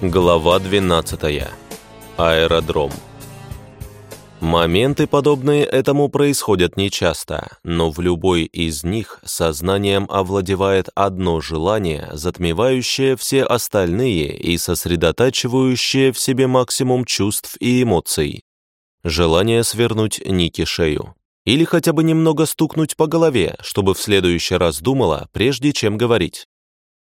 Глава 12. Аэродром. Моменты, подобные этому, происходят нечасто, но в любой из них сознанием овладевает одно желание, затмевающее все остальные и сосредотачивающее в себе максимум чувств и эмоций. Желание свернуть Ники шею. Или хотя бы немного стукнуть по голове, чтобы в следующий раз думала, прежде чем говорить.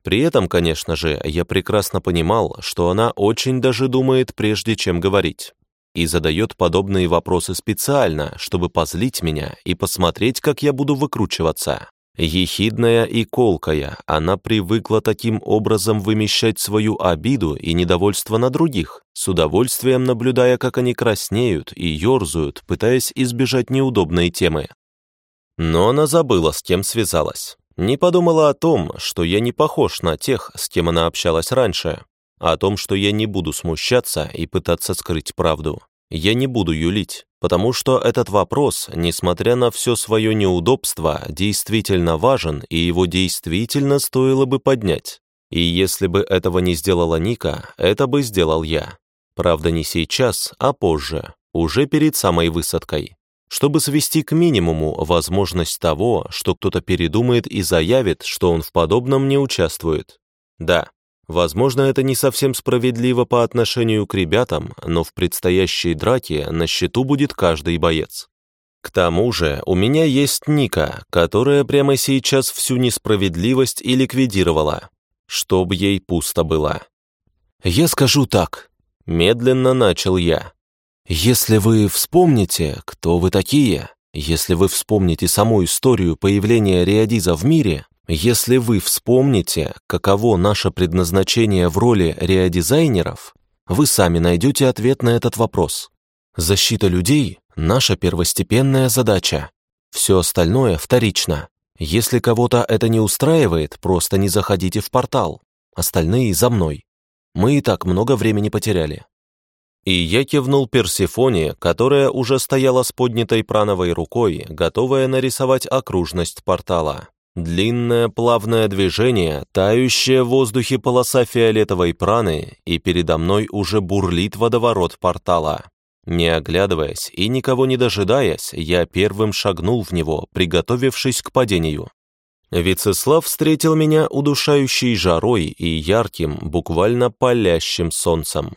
При этом, конечно же, я прекрасно понимал, что она очень даже думает, прежде чем говорить, и задает подобные вопросы специально, чтобы позлить меня и посмотреть, как я буду выкручиваться. Ехидная и колкая, она привыкла таким образом вымещать свою обиду и недовольство на других, с удовольствием наблюдая, как они краснеют и ерзают, пытаясь избежать неудобной темы. Но она забыла, с кем связалась. Не подумала о том, что я не похож на тех, с кем она общалась раньше, о том, что я не буду смущаться и пытаться скрыть правду. Я не буду юлить, потому что этот вопрос, несмотря на все свое неудобство, действительно важен и его действительно стоило бы поднять. И если бы этого не сделала Ника, это бы сделал я. Правда, не сейчас, а позже, уже перед самой высадкой чтобы свести к минимуму возможность того, что кто-то передумает и заявит, что он в подобном не участвует. Да, возможно, это не совсем справедливо по отношению к ребятам, но в предстоящей драке на счету будет каждый боец. К тому же у меня есть Ника, которая прямо сейчас всю несправедливость и ликвидировала, чтоб ей пусто было. «Я скажу так», — медленно начал я. Если вы вспомните, кто вы такие, если вы вспомните саму историю появления Риадиза в мире, если вы вспомните, каково наше предназначение в роли реодизайнеров, вы сами найдете ответ на этот вопрос. Защита людей – наша первостепенная задача. Все остальное вторично. Если кого-то это не устраивает, просто не заходите в портал. Остальные за мной. Мы и так много времени потеряли. И я кивнул Персифоне, которая уже стояла с поднятой прановой рукой, готовая нарисовать окружность портала. Длинное плавное движение, тающая в воздухе полоса фиолетовой праны, и передо мной уже бурлит водоворот портала. Не оглядываясь и никого не дожидаясь, я первым шагнул в него, приготовившись к падению. Вицеслав встретил меня удушающей жарой и ярким, буквально палящим солнцем.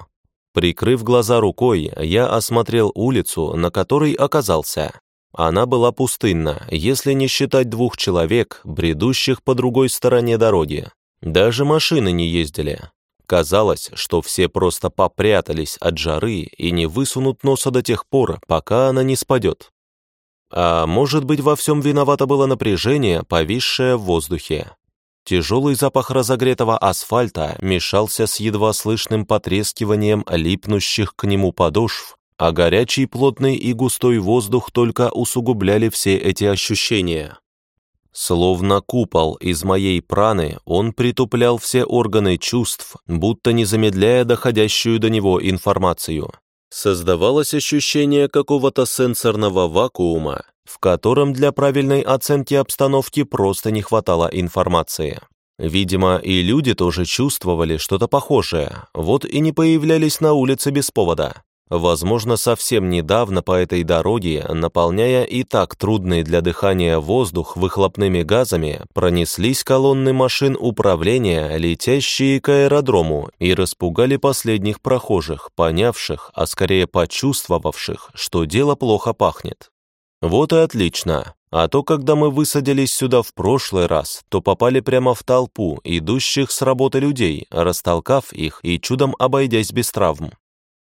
Прикрыв глаза рукой, я осмотрел улицу, на которой оказался. Она была пустынна, если не считать двух человек, бредущих по другой стороне дороги. Даже машины не ездили. Казалось, что все просто попрятались от жары и не высунут носа до тех пор, пока она не спадет. А может быть, во всем виновато было напряжение, повисшее в воздухе. Тяжелый запах разогретого асфальта мешался с едва слышным потрескиванием липнущих к нему подошв, а горячий, плотный и густой воздух только усугубляли все эти ощущения. Словно купол из моей праны, он притуплял все органы чувств, будто не замедляя доходящую до него информацию. Создавалось ощущение какого-то сенсорного вакуума, в котором для правильной оценки обстановки просто не хватало информации. Видимо, и люди тоже чувствовали что-то похожее, вот и не появлялись на улице без повода. Возможно, совсем недавно по этой дороге, наполняя и так трудный для дыхания воздух выхлопными газами, пронеслись колонны машин управления, летящие к аэродрому, и распугали последних прохожих, понявших, а скорее почувствовавших, что дело плохо пахнет. Вот и отлично. А то, когда мы высадились сюда в прошлый раз, то попали прямо в толпу идущих с работы людей, растолкав их и чудом обойдясь без травм.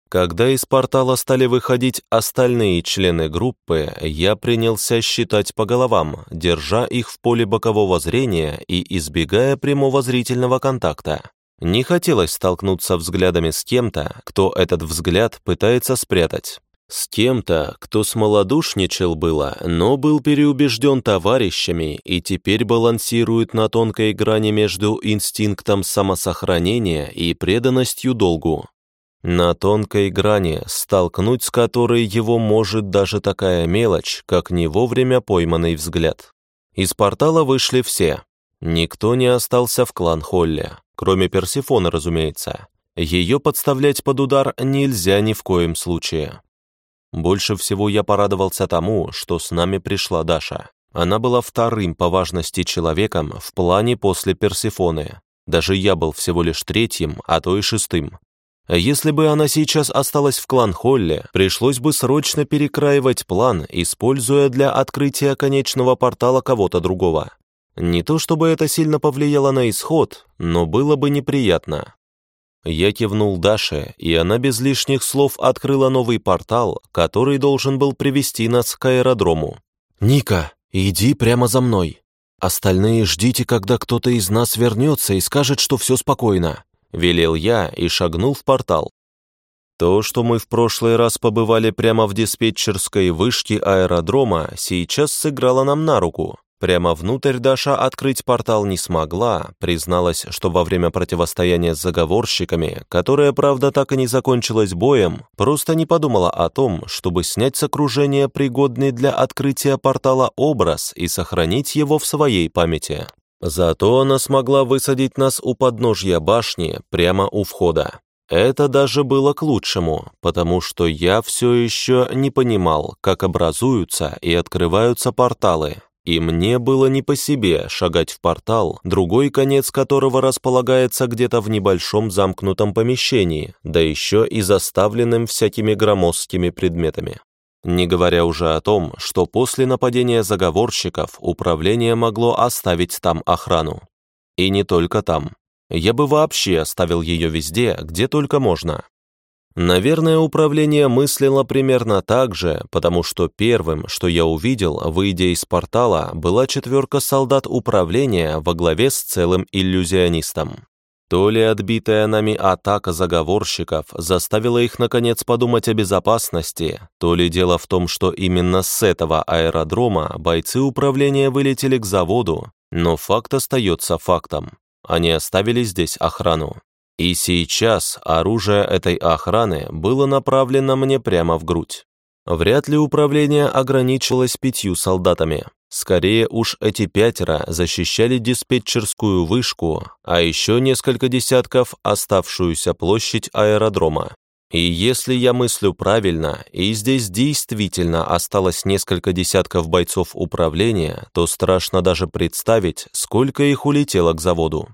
Когда из портала стали выходить остальные члены группы, я принялся считать по головам, держа их в поле бокового зрения и избегая прямого зрительного контакта. Не хотелось столкнуться взглядами с кем-то, кто этот взгляд пытается спрятать. С кем-то, кто смолодушничал было, но был переубежден товарищами и теперь балансирует на тонкой грани между инстинктом самосохранения и преданностью долгу. На тонкой грани, столкнуть с которой его может даже такая мелочь, как не вовремя пойманный взгляд. Из портала вышли все. Никто не остался в клан Холле, кроме Персифона, разумеется. Ее подставлять под удар нельзя ни в коем случае. Больше всего я порадовался тому, что с нами пришла Даша. Она была вторым по важности человеком в плане после Персифоны. Даже я был всего лишь третьим, а то и шестым. Если бы она сейчас осталась в клан Холле, пришлось бы срочно перекраивать план, используя для открытия конечного портала кого-то другого. Не то чтобы это сильно повлияло на исход, но было бы неприятно. Я кивнул Даше, и она без лишних слов открыла новый портал, который должен был привести нас к аэродрому. «Ника, иди прямо за мной. Остальные ждите, когда кто-то из нас вернется и скажет, что все спокойно», — велел я и шагнул в портал. То, что мы в прошлый раз побывали прямо в диспетчерской вышке аэродрома, сейчас сыграло нам на руку. Прямо внутрь Даша открыть портал не смогла, призналась, что во время противостояния с заговорщиками, которое, правда, так и не закончилось боем, просто не подумала о том, чтобы снять с окружения пригодный для открытия портала образ и сохранить его в своей памяти. Зато она смогла высадить нас у подножья башни, прямо у входа. Это даже было к лучшему, потому что я все еще не понимал, как образуются и открываются порталы, и мне было не по себе шагать в портал, другой конец которого располагается где-то в небольшом замкнутом помещении, да еще и заставленным всякими громоздкими предметами. Не говоря уже о том, что после нападения заговорщиков управление могло оставить там охрану. И не только там. Я бы вообще оставил ее везде, где только можно. Наверное, управление мыслило примерно так же, потому что первым, что я увидел, выйдя из портала, была четверка солдат управления во главе с целым иллюзионистом. То ли отбитая нами атака заговорщиков заставила их наконец подумать о безопасности, то ли дело в том, что именно с этого аэродрома бойцы управления вылетели к заводу, но факт остается фактом. Они оставили здесь охрану. И сейчас оружие этой охраны было направлено мне прямо в грудь. Вряд ли управление ограничилось пятью солдатами. Скорее уж эти пятеро защищали диспетчерскую вышку, а еще несколько десятков оставшуюся площадь аэродрома. И если я мыслю правильно, и здесь действительно осталось несколько десятков бойцов управления, то страшно даже представить, сколько их улетело к заводу.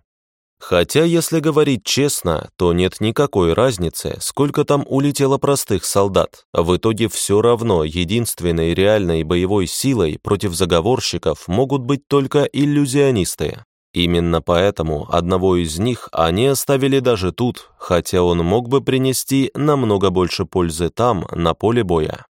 Хотя, если говорить честно, то нет никакой разницы, сколько там улетело простых солдат. В итоге все равно единственной реальной боевой силой против заговорщиков могут быть только иллюзионисты. Именно поэтому одного из них они оставили даже тут, хотя он мог бы принести намного больше пользы там, на поле боя.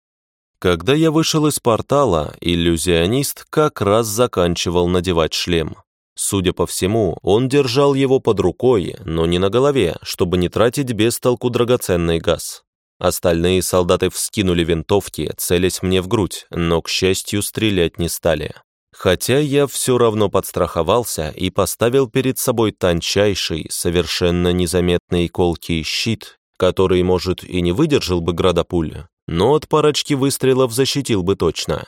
Когда я вышел из портала, иллюзионист как раз заканчивал надевать шлем. Судя по всему, он держал его под рукой, но не на голове, чтобы не тратить без толку драгоценный газ. Остальные солдаты вскинули винтовки, целясь мне в грудь, но, к счастью, стрелять не стали. Хотя я все равно подстраховался и поставил перед собой тончайший, совершенно незаметный колкий щит, который, может, и не выдержал бы града пуль, но от парочки выстрелов защитил бы точно.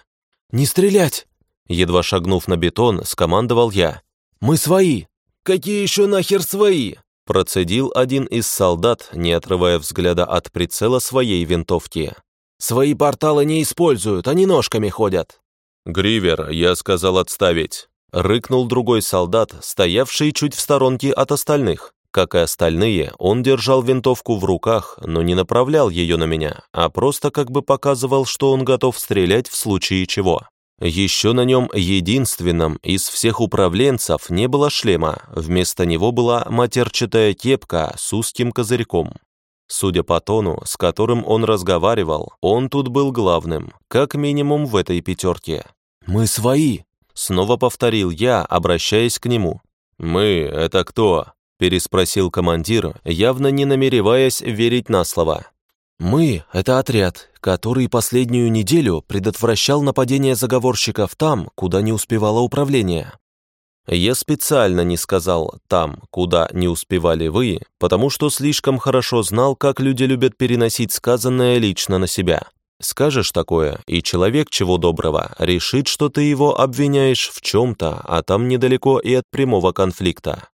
«Не стрелять!» Едва шагнув на бетон, скомандовал я. «Мы свои!» «Какие еще нахер свои?» Процедил один из солдат, не отрывая взгляда от прицела своей винтовки. «Свои порталы не используют, они ножками ходят». «Гривер, я сказал отставить», — рыкнул другой солдат, стоявший чуть в сторонке от остальных. Как и остальные, он держал винтовку в руках, но не направлял ее на меня, а просто как бы показывал, что он готов стрелять в случае чего. Еще на нем единственном из всех управленцев не было шлема, вместо него была матерчатая кепка с узким козырьком. Судя по тону, с которым он разговаривал, он тут был главным, как минимум в этой пятерке. «Мы свои!» — снова повторил я, обращаясь к нему. «Мы — это кто?» — переспросил командир, явно не намереваясь верить на слово. «Мы — это отряд, который последнюю неделю предотвращал нападение заговорщиков там, куда не успевало управление. Я специально не сказал «там, куда не успевали вы», потому что слишком хорошо знал, как люди любят переносить сказанное лично на себя. Скажешь такое, и человек, чего доброго, решит, что ты его обвиняешь в чем-то, а там недалеко и от прямого конфликта.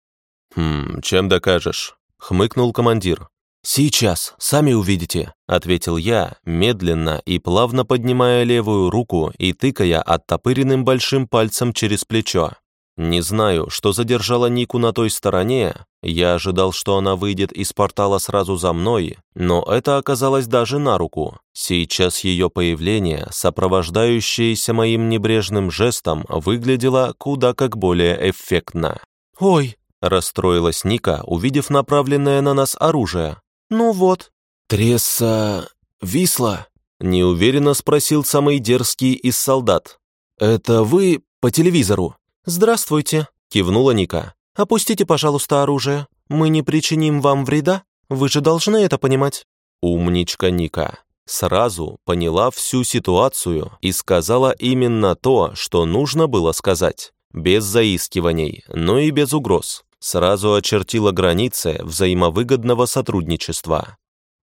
«Хм, чем докажешь?» — хмыкнул командир. «Сейчас, сами увидите», — ответил я, медленно и плавно поднимая левую руку и тыкая оттопыренным большим пальцем через плечо. Не знаю, что задержало Нику на той стороне, я ожидал, что она выйдет из портала сразу за мной, но это оказалось даже на руку. Сейчас ее появление, сопровождающееся моим небрежным жестом, выглядело куда как более эффектно. «Ой!» – расстроилась Ника, увидев направленное на нас оружие. «Ну вот». «Тресса... Висла?» – неуверенно спросил самый дерзкий из солдат. «Это вы по телевизору?» «Здравствуйте», – кивнула Ника. «Опустите, пожалуйста, оружие. Мы не причиним вам вреда. Вы же должны это понимать». Умничка Ника. Сразу поняла всю ситуацию и сказала именно то, что нужно было сказать. Без заискиваний, но и без угроз сразу очертила границы взаимовыгодного сотрудничества.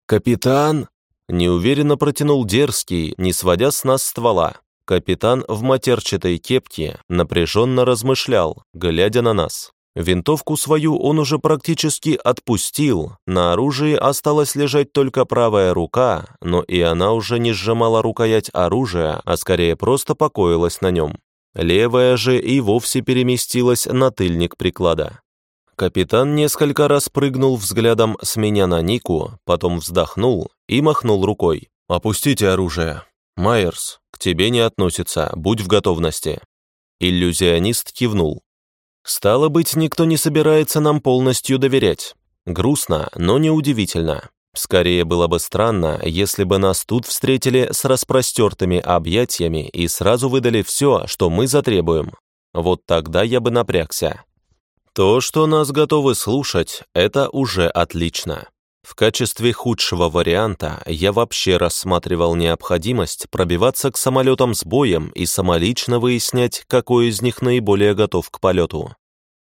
«Капитан!» – неуверенно протянул дерзкий, не сводя с нас ствола. Капитан в матерчатой кепке напряженно размышлял, глядя на нас. Винтовку свою он уже практически отпустил, на оружии осталась лежать только правая рука, но и она уже не сжимала рукоять оружия, а скорее просто покоилась на нем. Левая же и вовсе переместилась на тыльник приклада. Капитан несколько раз прыгнул взглядом с меня на Нику, потом вздохнул и махнул рукой. «Опустите оружие. Майерс, к тебе не относится, будь в готовности». Иллюзионист кивнул. «Стало быть, никто не собирается нам полностью доверять. Грустно, но неудивительно. Скорее было бы странно, если бы нас тут встретили с распростертыми объятиями и сразу выдали все, что мы затребуем. Вот тогда я бы напрягся. То, что нас готовы слушать, это уже отлично. В качестве худшего варианта я вообще рассматривал необходимость пробиваться к самолетам с боем и самолично выяснять, какой из них наиболее готов к полету.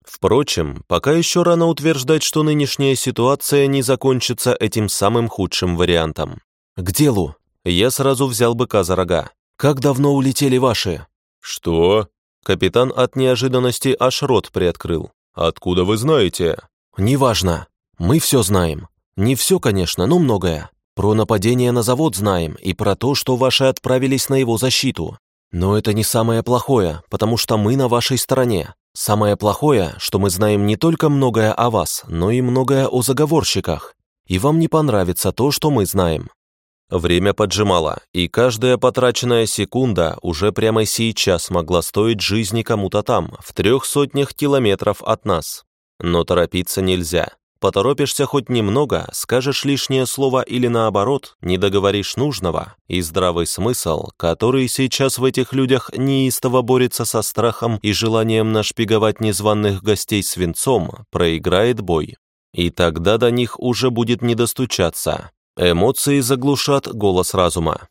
Впрочем, пока еще рано утверждать, что нынешняя ситуация не закончится этим самым худшим вариантом. К делу. Я сразу взял быка за рога. Как давно улетели ваши? Что? Капитан от неожиданности аж рот приоткрыл. «Откуда вы знаете?» «Неважно. Мы все знаем. Не все, конечно, но многое. Про нападение на завод знаем и про то, что ваши отправились на его защиту. Но это не самое плохое, потому что мы на вашей стороне. Самое плохое, что мы знаем не только многое о вас, но и многое о заговорщиках. И вам не понравится то, что мы знаем. Время поджимало, и каждая потраченная секунда уже прямо сейчас могла стоить жизни кому-то там, в трех сотнях километров от нас. Но торопиться нельзя. Поторопишься хоть немного, скажешь лишнее слово или наоборот, не договоришь нужного, и здравый смысл, который сейчас в этих людях неистово борется со страхом и желанием нашпиговать незваных гостей свинцом, проиграет бой. И тогда до них уже будет не достучаться, Эмоции заглушат голос разума.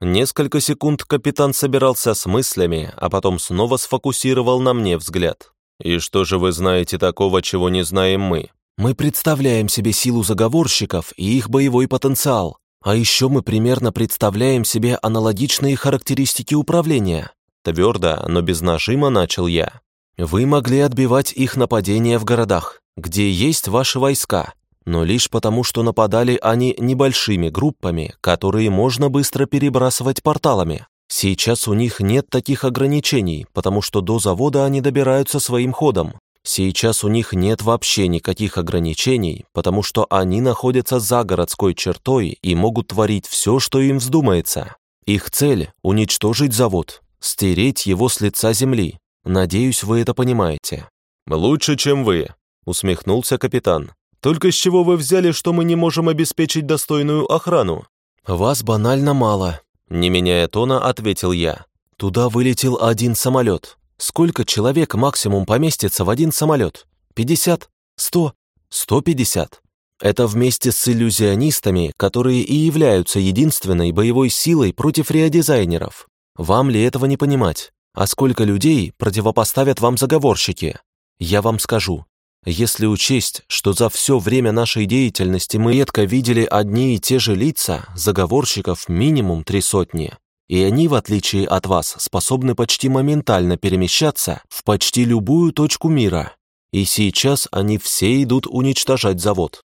Несколько секунд капитан собирался с мыслями, а потом снова сфокусировал на мне взгляд. «И что же вы знаете такого, чего не знаем мы?» «Мы представляем себе силу заговорщиков и их боевой потенциал. А еще мы примерно представляем себе аналогичные характеристики управления». Твердо, но без нажима начал я. «Вы могли отбивать их нападения в городах, где есть ваши войска, но лишь потому, что нападали они небольшими группами, которые можно быстро перебрасывать порталами. Сейчас у них нет таких ограничений, потому что до завода они добираются своим ходом. Сейчас у них нет вообще никаких ограничений, потому что они находятся за городской чертой и могут творить все, что им вздумается. Их цель – уничтожить завод, стереть его с лица земли. Надеюсь, вы это понимаете. «Лучше, чем вы», – усмехнулся капитан. Только с чего вы взяли, что мы не можем обеспечить достойную охрану?» «Вас банально мало», — не меняя тона, ответил я. «Туда вылетел один самолет. Сколько человек максимум поместится в один самолет? Пятьдесят? Сто? Сто пятьдесят?» Это вместе с иллюзионистами, которые и являются единственной боевой силой против реодизайнеров. Вам ли этого не понимать? А сколько людей противопоставят вам заговорщики? Я вам скажу, если учесть, что за все время нашей деятельности мы редко видели одни и те же лица, заговорщиков минимум три сотни, и они, в отличие от вас, способны почти моментально перемещаться в почти любую точку мира, и сейчас они все идут уничтожать завод.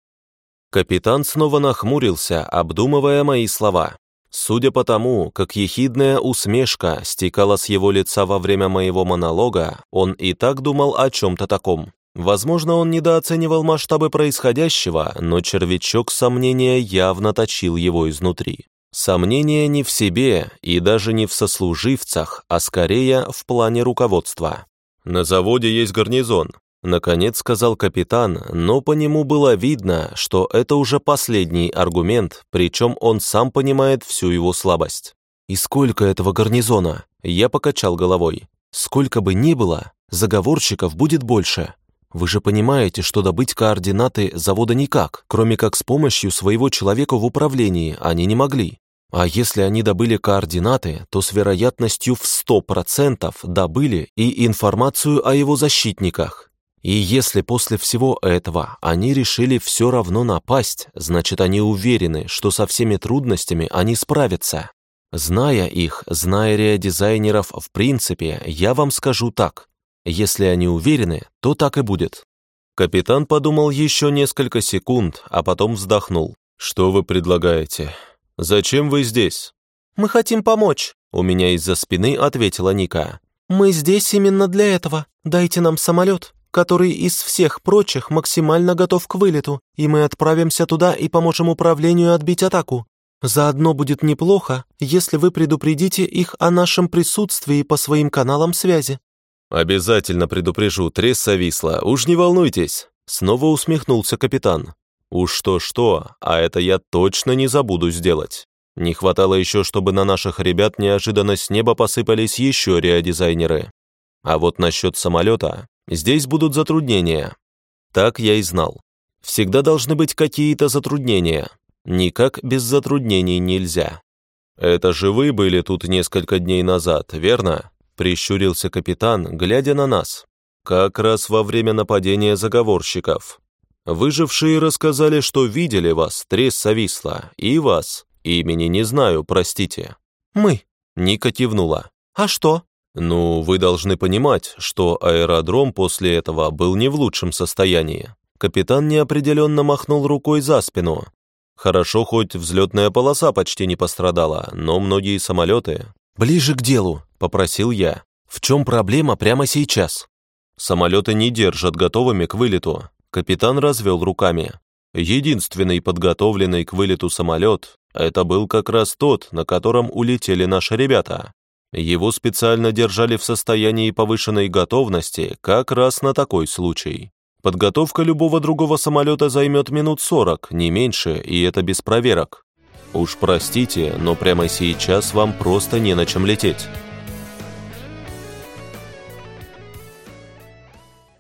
Капитан снова нахмурился, обдумывая мои слова. Судя по тому, как ехидная усмешка стекала с его лица во время моего монолога, он и так думал о чем-то таком. Возможно, он недооценивал масштабы происходящего, но червячок сомнения явно точил его изнутри. Сомнение не в себе и даже не в сослуживцах, а скорее в плане руководства. «На заводе есть гарнизон», — наконец сказал капитан, но по нему было видно, что это уже последний аргумент, причем он сам понимает всю его слабость. «И сколько этого гарнизона?» Я покачал головой. «Сколько бы ни было, заговорщиков будет больше. Вы же понимаете, что добыть координаты завода никак, кроме как с помощью своего человека в управлении, они не могли. А если они добыли координаты, то с вероятностью в 100% добыли и информацию о его защитниках. И если после всего этого они решили все равно напасть, значит они уверены, что со всеми трудностями они справятся. Зная их, зная реодизайнеров в принципе, я вам скажу так. Если они уверены, то так и будет. Капитан подумал еще несколько секунд, а потом вздохнул. «Что вы предлагаете? Зачем вы здесь?» «Мы хотим помочь», — у меня из-за спины ответила Ника. «Мы здесь именно для этого. Дайте нам самолет, который из всех прочих максимально готов к вылету, и мы отправимся туда и поможем управлению отбить атаку. Заодно будет неплохо, если вы предупредите их о нашем присутствии по своим каналам связи. «Обязательно предупрежу, тресса висла, уж не волнуйтесь!» Снова усмехнулся капитан. «Уж что-что, а это я точно не забуду сделать. Не хватало еще, чтобы на наших ребят неожиданно с неба посыпались еще реодизайнеры. А вот насчет самолета, здесь будут затруднения. Так я и знал. Всегда должны быть какие-то затруднения. Никак без затруднений нельзя. Это же вы были тут несколько дней назад, верно? Прищурился капитан, глядя на нас. Как раз во время нападения заговорщиков. Выжившие рассказали, что видели вас, Тресса Висла, и вас. Имени не знаю, простите. Мы. Ника кивнула. А что? Ну, вы должны понимать, что аэродром после этого был не в лучшем состоянии. Капитан неопределенно махнул рукой за спину. Хорошо, хоть взлетная полоса почти не пострадала, но многие самолеты... Ближе к делу, попросил я. «В чем проблема прямо сейчас?» «Самолеты не держат готовыми к вылету», — капитан развел руками. «Единственный подготовленный к вылету самолет — это был как раз тот, на котором улетели наши ребята. Его специально держали в состоянии повышенной готовности как раз на такой случай. Подготовка любого другого самолета займет минут 40, не меньше, и это без проверок. Уж простите, но прямо сейчас вам просто не на чем лететь».